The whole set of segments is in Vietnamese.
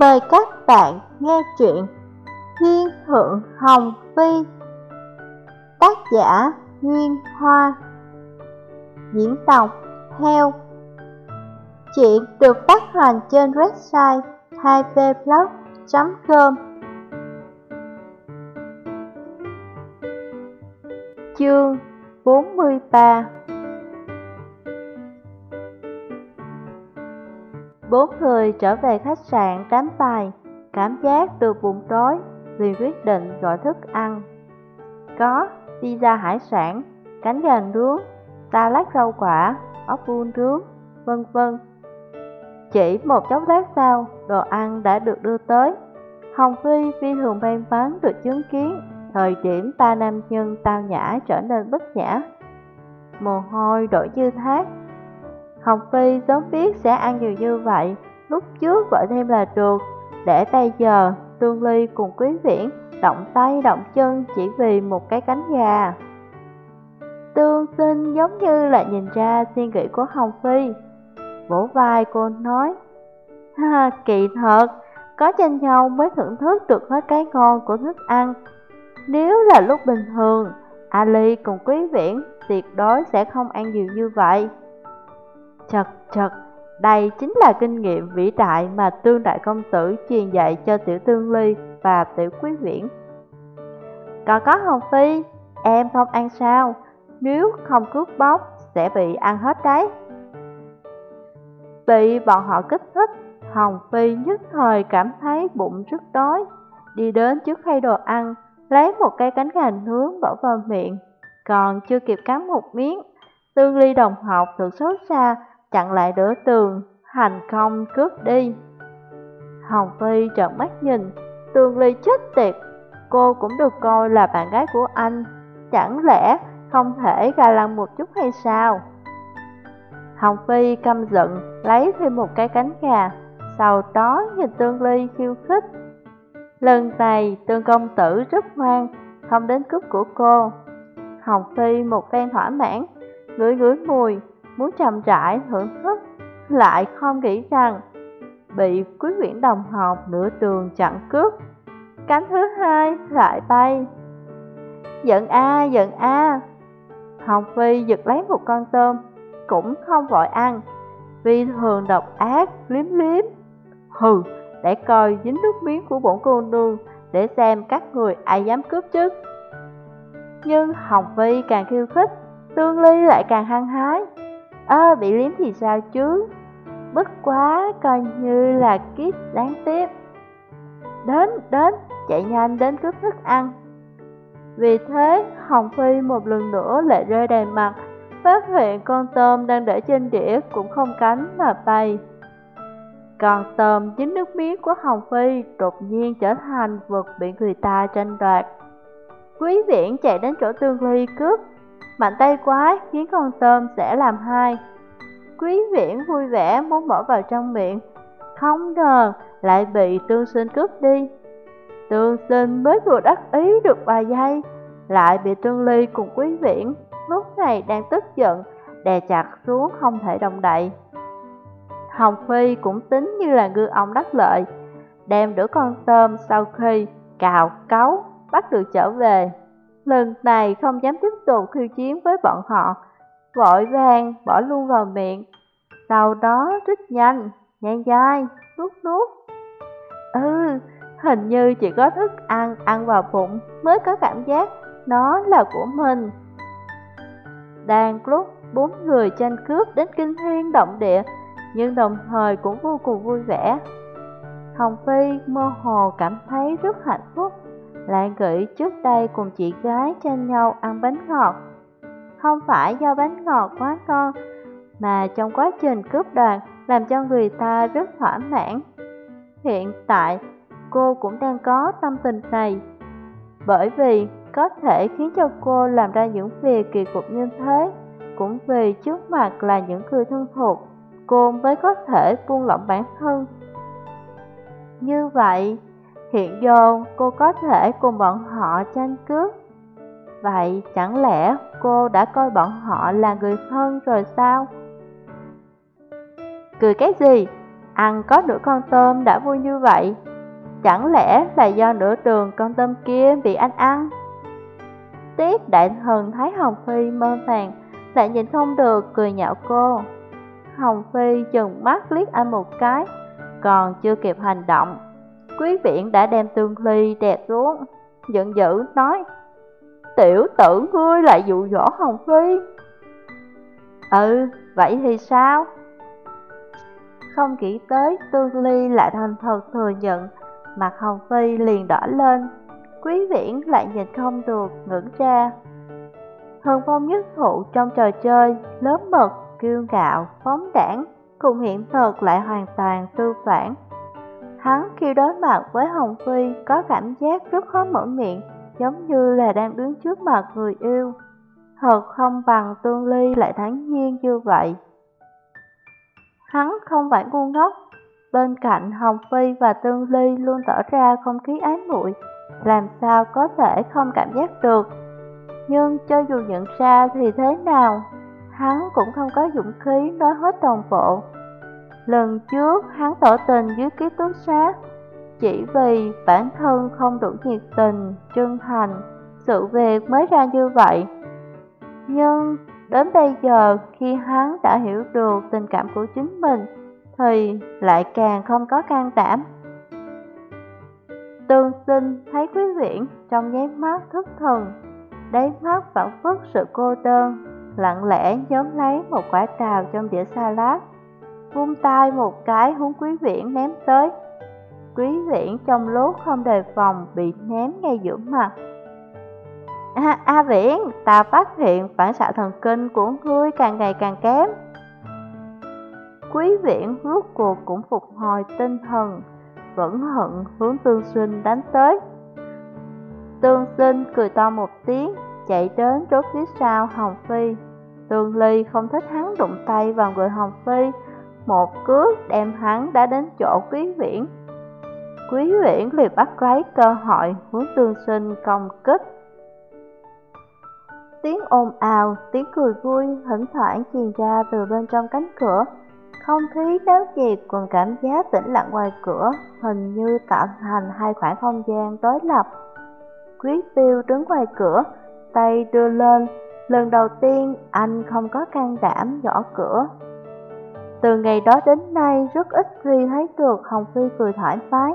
Mời các bạn nghe chuyện Thiên Thượng Hồng Phi. Tác giả Nguyên Hoa. Diễn đọc Theo. Chuyện được phát hành trên website 2vblog.com Chương 43 Bốn người trở về khách sạn tám bài, cảm giác được bụng đói, liền quyết định gọi thức ăn. Có pizza hải sản, cánh gà nướng, salad rau quả, ốc vuông nướng, vân vân. Chỉ một chốc lát sau, đồ ăn đã được đưa tới. Hồng Phi phi thường may mắn được chứng kiến thời điểm ba nam nhân tao nhã trở nên bất nhã. Mồ hôi đổ như thác, Hồng Phi sớm biết sẽ ăn nhiều như vậy, lúc trước gọi thêm là được, để bây giờ Tương Ly cùng Quý Viễn động tay động chân chỉ vì một cái cánh gà. Tương sinh giống như là nhìn ra suy nghĩ của Hồng Phi. Vỗ vai cô nói, ha kỳ thật, có tranh nhau mới thưởng thức được hết cái ngon của thức ăn. Nếu là lúc bình thường, Ali cùng Quý Viễn tuyệt đối sẽ không ăn nhiều như vậy. Chật chật, đây chính là kinh nghiệm vĩ đại mà tương đại công tử truyền dạy cho tiểu tương ly và tiểu quý viễn. Còn có Hồng Phi, em không ăn sao, nếu không cướp bóc sẽ bị ăn hết đấy. Bị bọn họ kích thích, Hồng Phi nhất thời cảm thấy bụng rất đói, đi đến trước khay đồ ăn, lấy một cây cánh gà nướng bỏ vào miệng, còn chưa kịp cắn một miếng. Tương ly đồng học từ xấu xa chặn lại đỡ tường, hành không cướp đi. Hồng Phi trợn mắt nhìn, tường ly chết tiệt, cô cũng được coi là bạn gái của anh, chẳng lẽ không thể gà lăng một chút hay sao? Hồng Phi căm giận, lấy thêm một cái cánh gà, sau đó nhìn Tương Ly khiêu khích. Lần này Tương Công Tử rất ngoan, không đến cướp của cô. Hồng Phi một phen thỏa mãn, ngửi ngửi mùi, muốn chậm rãi thưởng thức, lại không nghĩ rằng bị quý quyển đồng học nửa tường chặn cướp. Cánh thứ hai lại bay. Giận a, giận a. Hồng Phi giật lấy một con tôm, cũng không vội ăn, vì thường độc ác, liếm liếm. Hừ, để coi dính nước miếng của bổn cô nương, để xem các người ai dám cướp chứ. Nhưng Hồng Phi càng khiêu khích, Tương Ly lại càng hăng hái. Ơ, bị liếm thì sao chứ? Bất quá, coi như là kiếp đáng tiếc. Đến, đến, chạy nhanh đến cướp thức ăn. Vì thế, Hồng Phi một lần nữa lại rơi đầy mặt, phát hiện con tôm đang để trên đĩa cũng không cánh mà bay. Còn tôm dính nước miếng của Hồng Phi đột nhiên trở thành vật bị người ta tranh đoạt. Quý viễn chạy đến chỗ tương ly cướp, Mạnh tay quá, khiến con tôm sẽ làm hai. Quý viễn vui vẻ muốn bỏ vào trong miệng. Không ngờ lại bị tương sinh cướp đi. Tương sinh mới vừa đắc ý được vài giây, Lại bị tương ly cùng quý viễn Lúc này đang tức giận, Đè chặt xuống không thể động đậy. Hồng Phi cũng tính như là ngư ông đắc lợi, Đem đứa con tôm sau khi cào cấu bắt được trở về lần này không dám tiếp tục khiêu chiến với bọn họ, vội vàng bỏ luôn vào miệng, sau đó rất nhanh, nhai dai, nuốt nuốt. Ừ, hình như chỉ có thức ăn ăn vào bụng mới có cảm giác nó là của mình. Đang lúc bốn người tranh cướp đến kinh thiên động địa, nhưng đồng thời cũng vô cùng vui vẻ. Hồng Phi mơ hồ cảm thấy rất hạnh phúc lại nghĩ trước đây cùng chị gái tranh nhau ăn bánh ngọt. Không phải do bánh ngọt quá ngon, mà trong quá trình cướp đoạt làm cho người ta rất thỏa mãn. Hiện tại, cô cũng đang có tâm tình này, bởi vì có thể khiến cho cô làm ra những việc kỳ cục như thế, cũng vì trước mặt là những người thân thuộc, cô mới có thể buông lỏng bản thân. Như vậy, Hiện giờ cô có thể cùng bọn họ tranh cướp. Vậy chẳng lẽ cô đã coi bọn họ là người thân rồi sao? Cười cái gì? Ăn có nửa con tôm đã vui như vậy. Chẳng lẽ là do nửa đường con tôm kia bị anh ăn? Tiết đại thần thấy Hồng Phi mơ màng, Lại nhìn không được, cười nhạo cô. Hồng Phi chừng mắt liếc anh một cái, Còn chưa kịp hành động. Quý viện đã đem tương ly đè xuống. Giận dữ nói Tiểu tử ngươi lại dụ dỗ Hồng Phi. Ừ, vậy thì sao? Không nghĩ tới Tương Ly lại thành thật thừa nhận Mặt Hồng Phi liền đỏ lên. Quý viễn lại nhìn không được, ngưỡng ra. Hân phong nhất thụ trong trò chơi Lớn mật, kiêu ngạo, phóng đảng Cùng hiện thực lại hoàn toàn tư phản. Hắn khi đối mặt với Hồng Phi có cảm giác rất khó mở miệng, Giống như là đang đứng trước mặt người yêu. Thật không bằng tương ly lại thẳng nhiên như vậy. Hắn không phải ngu ngốc. Bên cạnh Hồng Phi và Tương Ly luôn tỏ ra không khí ái muội, Làm sao có thể không cảm giác được. Nhưng cho dù nhận ra thì thế nào, Hắn cũng không có dũng khí nói hết toàn bộ. Lần trước hắn tỏ tình dưới ký túc xá. Chỉ vì bản thân không đủ nhiệt tình, chân thành Sự việc mới ra như vậy. Nhưng đến bây giờ khi hắn đã hiểu được tình cảm của chính mình Thì lại càng không có can đảm. Tương sinh thấy quý viễn trong nháy mắt thức thần Đáy mắt vẫn phức sự cô đơn Lặng lẽ nhóm lấy một quả trào trong đĩa salad vung tay một cái hướng quý viễn ném tới. Quý viễn trong lúc không đề phòng bị ném ngay giữa mặt. A, A Viễn, ta phát hiện phản xạ thần kinh của ngươi càng ngày càng kém. Quý viễn rốt cuộc cũng phục hồi tinh thần, vẫn hận hướng tương sinh đánh tới. Tương sinh cười to một tiếng, chạy đến chỗ phía sau Hồng Phi. Tương Ly không thích hắn đụng tay vào người Hồng Phi, một cước đem hắn đã đến chỗ quý viễn. Quý viễn liền bắt lấy cơ hội hướng tương sinh công kích. Tiếng ồn ào, tiếng cười vui, thỉnh thoảng truyền ra từ bên trong cánh cửa. Không khí náo nhiệt cùng cảm giác tĩnh lặng ngoài cửa, hình như tạo thành hai khoảng không gian đối lập. Quý tiêu đứng ngoài cửa, tay đưa lên, lần đầu tiên anh không có can đảm gõ cửa, từ ngày đó đến nay rất ít khi thấy được Hồng Phi cười thoải mái.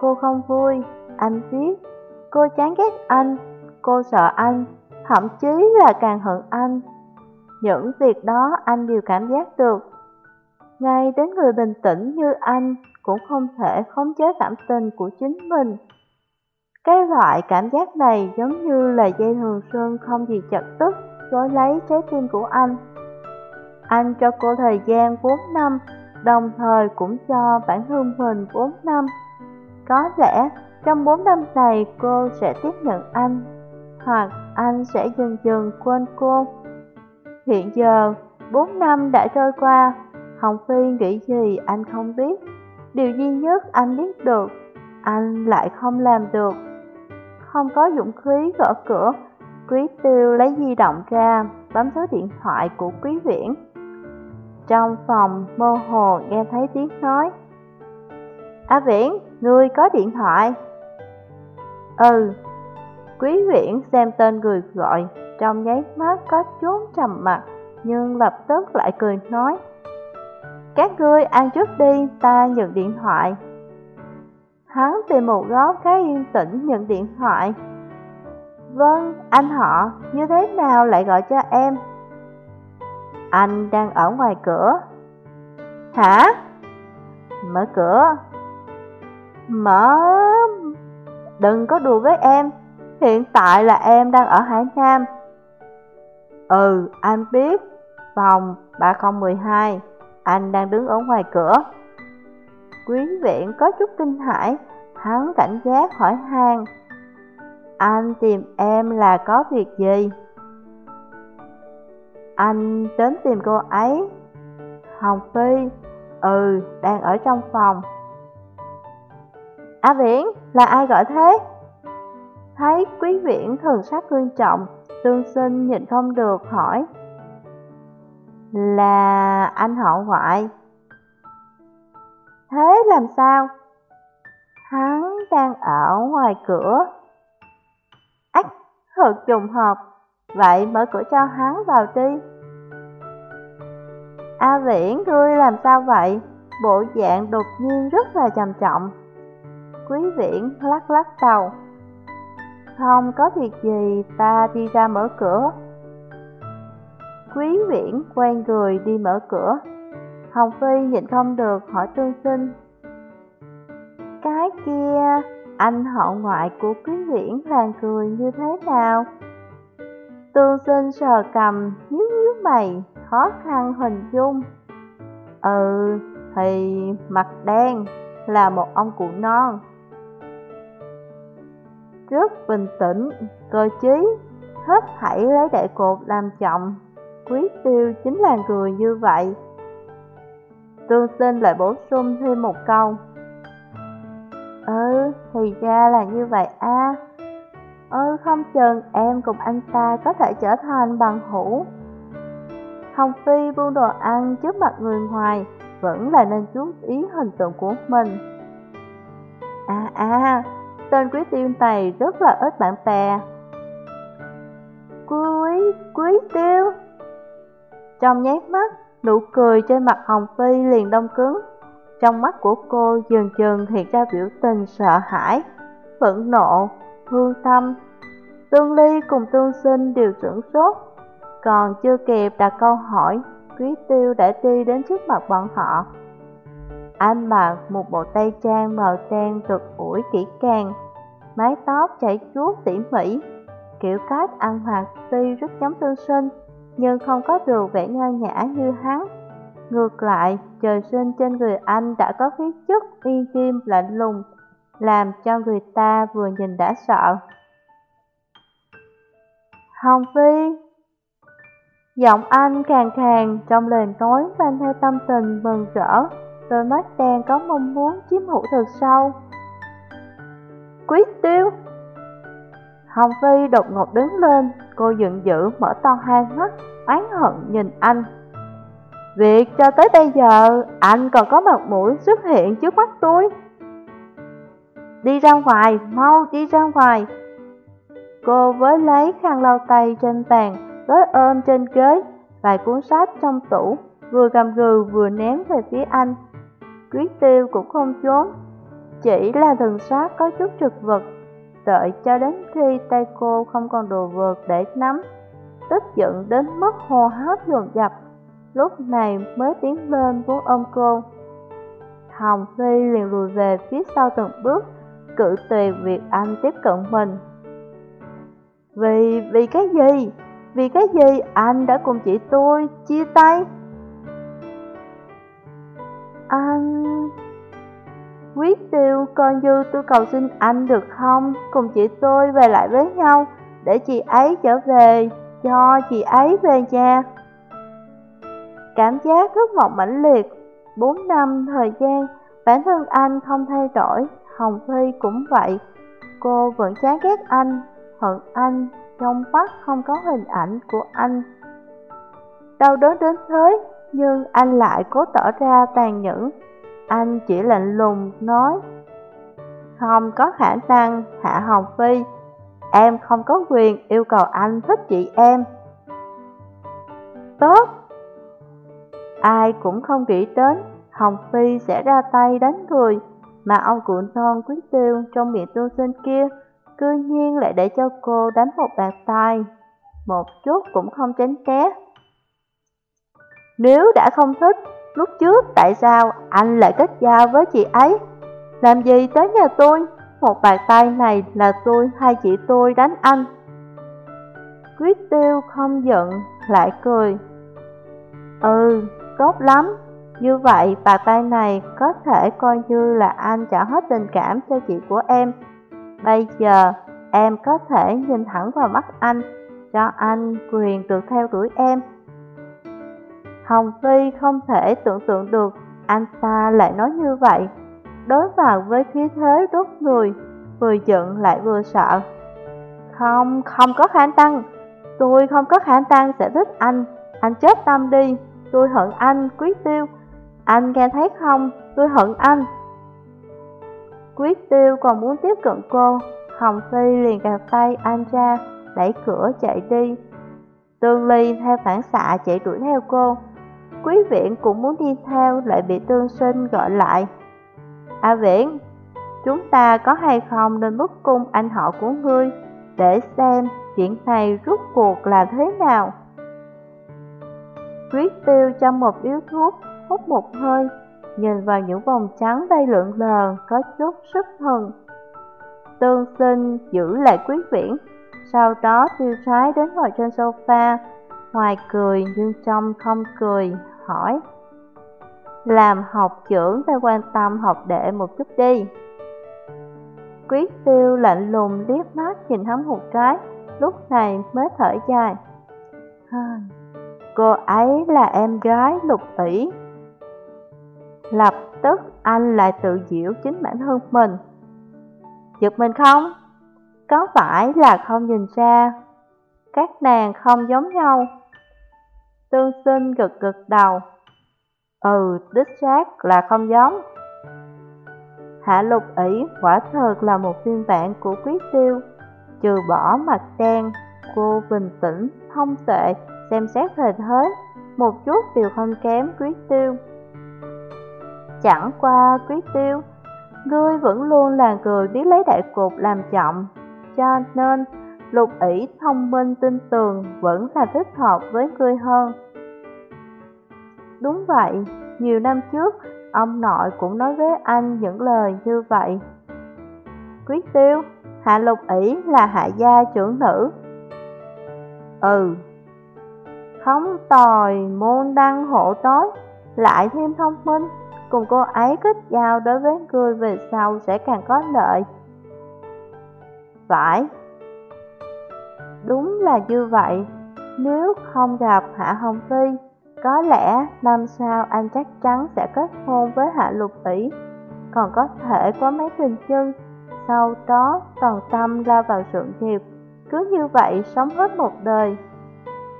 Cô không vui, anh biết. Cô chán ghét anh, cô sợ anh, thậm chí là càng hận anh. Những việc đó anh đều cảm giác được. Ngay đến người bình tĩnh như anh cũng không thể khống chế cảm tình của chính mình. Cái loại cảm giác này giống như là dây thường sơn không gì chặt tức, rối lấy trái tim của anh. Anh cho cô thời gian 4 năm, đồng thời cũng cho bản thân mình 4 năm. Có lẽ trong 4 năm này cô sẽ tiếp nhận anh, hoặc anh sẽ dần dần quên cô. Hiện giờ, 4 năm đã trôi qua, Hồng Phi nghĩ gì anh không biết. Điều duy nhất anh biết được, anh lại không làm được. Không có dũng khí gõ cửa, Quý Tiêu lấy di động ra, bấm số điện thoại của Quý Viễn. Trong phòng mơ hồ nghe thấy tiếng nói. A Viễn, ngươi có điện thoại? Ừ. Quý Viễn xem tên người gọi Trong nháy mắt có chút trầm mặt Nhưng lập tức lại cười nói Các ngươi ăn trước đi, ta nhận điện thoại. Hắn tìm một góc khá yên tĩnh nhận điện thoại. Vâng, anh họ, như thế nào lại gọi cho em? Anh đang ở ngoài cửa. Hả? Mở cửa. Mở. Đừng có đùa với em. Hiện tại là em đang ở Hải Nam. Ừ, anh biết. Phòng 3012 Anh đang đứng ở ngoài cửa. Quý viện có chút kinh hãi. Hắn cảnh giác hỏi han. Anh tìm em là có việc gì? Anh đến tìm cô ấy Hồng Phi Ừ, đang ở trong phòng A Viễn, là ai gọi thế? Thấy quý viễn thường sắc nghiêm trọng Tương sinh nhìn không được hỏi Là anh họ ngoại Thế làm sao? Hắn đang ở ngoài cửa. Ách, thật trùng hợp, vậy mở cửa cho hắn vào đi. A Viễn, ngươi làm sao vậy? Bộ dạng đột nhiên rất là trầm trọng. Quý Viễn lắc lắc đầu. Không có việc gì, ta đi ra mở cửa. Quý Viễn quen người đi mở cửa. Hồng Phi nhìn không được hỏi Tương Sinh. Cái kia, anh họ ngoại của Quý Viễn là người như thế nào? Tương Sinh sờ cầm, nhíu nhíu mày, khó khăn hình dung. Ừ, thì mặt đen là một ông cụ non. Rất bình tĩnh, cơ trí, hết thảy lấy đại cột làm trọng. Quý tiêu chính là người như vậy. Tương sinh lại bổ sung thêm một câu. Ừ, thì ra là như vậy a. À ơ không chừng em cùng anh ta có thể trở thành bằng hữu. Hồng Phi buông đồ ăn trước mặt người ngoài, vẫn là nên chú ý hình tượng của mình. À à, tên quý tiêu này rất là ít bạn bè. Quý, quý tiêu. Trong nháy mắt, nụ cười trên mặt Hồng Phi liền đông cứng. Trong mắt của cô dần dần hiện ra biểu tình sợ hãi, phẫn nộ, thương tâm. Tương Ly cùng Tương Sinh đều sửng sốt, còn chưa kịp đặt câu hỏi, Quý Tiêu đã đi đến trước mặt bọn họ. Anh mặc một bộ tây trang màu đen rực ủi kỹ càng, mái tóc chảy chuốt tỉ mỉ, kiểu cách ăn mặc tuy rất giống Tương Sinh, nhưng không có được vẻ nho nhã như hắn. Ngược lại, trời sinh trên người anh đã có khí chất uy nghiêm lạnh lùng, làm cho người ta vừa nhìn đã sợ. Hồng Phi Giọng anh càng khàn trong lời nói mang theo tâm tình mừng rỡ, đôi mắt đen có mong muốn chiếm hữu thật sâu. Quý tiêu! Hồng Phi đột ngột đứng lên, cô giận dữ mở to hai mắt, oán hận nhìn anh. Việc cho tới bây giờ, anh còn có mặt mũi xuất hiện trước mắt tôi. Đi ra ngoài, mau đi ra ngoài. Cô với lấy khăn lau tay trên bàn, gói ôm trên ghế, vài cuốn sách trong tủ, vừa gầm gừ vừa ném về phía anh. Quý tiêu cũng không trốn, chỉ là thần sát có chút trực vật, đợi cho đến khi tay cô không còn đồ vật để nắm, tức giận đến mất hô hấp dồn dập, lúc này mới tiến lên muốn ôm cô. Hồng Phi liền lùi về phía sau từng bước, cự tuyệt việc anh tiếp cận mình. Vì, vì cái gì? Vì cái gì anh đã cùng chị tôi chia tay? Anh... Quyết tiêu con dư tôi cầu xin anh được không? Cùng chị tôi về lại với nhau, để chị ấy trở về, cho chị ấy về nhà. Cảm giác rất mộng mãnh liệt, 4 năm thời gian, bản thân anh không thay đổi, Hồng Phi cũng vậy. Cô vẫn chán ghét anh, hận anh, trong mắt không có hình ảnh của anh. Đau đớn đến thế, nhưng anh lại cố tỏ ra tàn nhẫn. Anh chỉ lạnh lùng nói, không có khả năng Hạ Hồng Phi, em không có quyền yêu cầu anh thích chị em. Tốt! Ai cũng không nghĩ đến Hồng Phi sẽ ra tay đánh người, mà ông cụ non quý tiêu trong miệng tương sinh kia cư nhiên lại để cho cô đánh một bàn tay, một chút cũng không tránh té. Nếu đã không thích, lúc trước tại sao anh lại kết giao với chị ấy? Làm gì tới nhà tôi? Một bàn tay này là tôi hay chị tôi đánh anh? Quyết tiêu không giận, lại cười. Ừ, tốt lắm. Như vậy bàn tay này có thể coi như là anh trả hết tình cảm cho chị của em. Bây giờ em có thể nhìn thẳng vào mắt anh, cho anh quyền được theo đuổi em. Hồng Phi không thể tưởng tượng được anh ta lại nói như vậy. Đối mặt với khí thế đốt người, vừa giận lại vừa sợ. Không, không có khả năng, tôi không có khả năng sẽ thích anh, anh chết tâm đi, tôi hận anh, quý tiêu. Anh nghe thấy không, tôi hận anh. Quyết tiêu còn muốn tiếp cận cô, Hồng Phi liền gạt tay anh ra, đẩy cửa chạy đi. Tương Ly theo phản xạ chạy đuổi theo cô. Quý viện cũng muốn đi theo lại bị tương sinh gọi lại. A Viễn, chúng ta có hay không nên bức cung anh họ của ngươi để xem chuyện này rút cuộc là thế nào. Quyết tiêu cho một yếu thuốc, hút một hơi, nhìn vào những vòng trắng bay lượn lờ, có chút sức thần. Tương sinh giữ lại quý viễn, sau đó tiêu sái đến ngồi trên sofa, ngoài cười nhưng trong không cười, hỏi. Làm học trưởng phải quan tâm học đệ một chút đi. Quý tiêu lạnh lùng liếc mắt nhìn hắn một cái, lúc này mới thở dài. Cô ấy là em gái lục tỷ. Lập tức anh lại tự diễu chính bản thân mình. Giật mình không? Có phải là không nhìn ra Các nàng không giống nhau? Tương sinh gật gật đầu. Ừ, đích xác là không giống. Hạ lục ỷ quả thật là một phiên bản của quý tiêu. Trừ bỏ mặt đen, cô bình tĩnh, thông tệ xem xét thời thế Một chút đều không kém quý tiêu. Chẳng qua quý tiêu Ngươi vẫn luôn là người biết lấy đại cục làm trọng cho nên lục ỷ thông minh tin tường vẫn là thích hợp với ngươi hơn. Đúng vậy, nhiều năm trước, ông nội cũng nói với anh những lời như vậy. Quý tiêu, hạ lục ỷ là hạ gia trưởng nữ. Ừ, khống tòi môn đăng hộ tối, lại thêm thông minh, cùng cô ấy kết giao đối với người về sau sẽ càng có lợi. Phải. Đúng là như vậy. Nếu không gặp Hạ Hồng Phi, Có lẽ năm sau anh chắc chắn sẽ kết hôn với Hạ Lục Tỷ Còn có thể có mấy tình chân Sau đó toàn tâm ra vào sự nghiệp. Cứ như vậy sống hết một đời.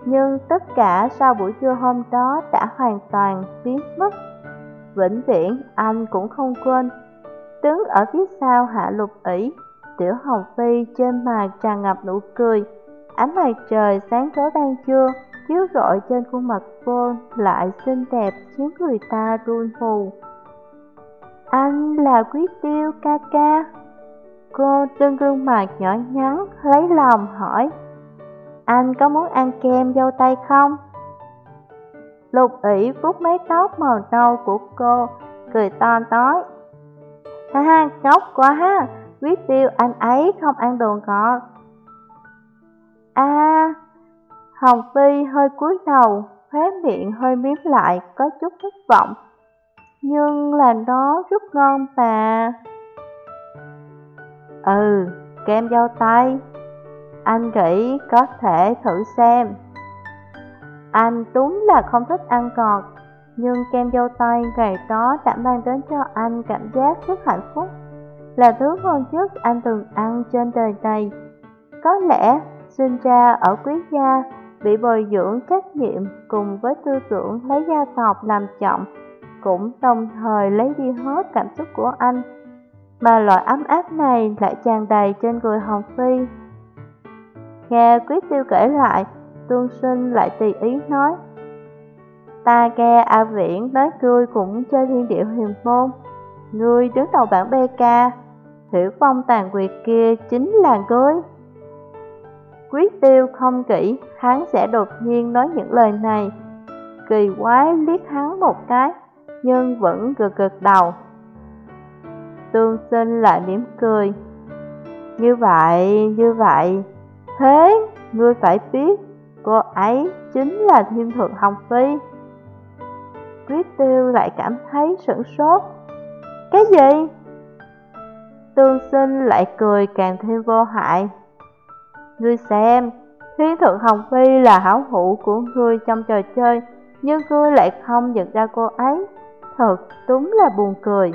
Nhưng tất cả sau buổi trưa hôm đó đã hoàn toàn biến mất. Vĩnh viễn, anh cũng không quên Đứng ở phía sau Hạ Lục ỷ, Tiểu Hồng Phi trên mặt tràn ngập nụ cười Ánh mặt trời sáng tối ban trưa, chiếu rọi trên khuôn mặt cô lại xinh đẹp, khiến người ta run hù. Anh là Quý Tiêu ca ca. Cô trưng gương mặt nhỏ nhắn, lấy lòng hỏi. Anh có muốn ăn kem dâu tây không? Lục ỷ vuốt mái tóc màu nâu của cô, cười to nói. Ha ha, ngốc quá ha, Quyết tiêu anh ấy không ăn đồ ngọt. À, Hồng Phi hơi cúi đầu, khóe miệng hơi miếm lại, có chút thất vọng. Nhưng là nó rất ngon mà. Ừ, kem dâu tay. Anh nghĩ có thể thử xem. Anh đúng là không thích ăn ngọt, nhưng kem dâu tay ngày đó đã mang đến cho anh cảm giác rất hạnh phúc là thứ ngon nhất anh từng ăn trên đời này. Có lẽ sinh ra ở quý gia, bị bồi dưỡng trách nhiệm cùng với tư tưởng lấy gia tộc làm trọng, cũng đồng thời lấy đi hết cảm xúc của anh. Mà loại ấm áp này lại tràn đầy trên người Hồng Phi. Nghe Quý Tiêu kể lại, Tương Sinh lại tùy ý nói. Ta nghe A Viễn nói ngươi cũng chơi thiên điệu huyền môn. Ngươi đứng đầu bảng BK, Hiểu phong tàn quyệt kia chính là ngươi Quyết tiêu không kỹ, hắn sẽ đột nhiên nói những lời này Kỳ quái liếc hắn một cái, nhưng vẫn gật gật đầu Tương sinh lại mỉm cười Như vậy, như vậy Thế, ngươi phải biết Cô ấy chính là thiên thượng Hồng Phi. Quyết tiêu lại cảm thấy sửng sốt. Cái gì? Tương sinh lại cười càng thêm vô hại. Ngươi xem, thiên thượng Hồng Phi là hảo hữu của ngươi trong trò chơi Nhưng ngươi lại không nhận ra cô ấy. Thật đúng là buồn cười.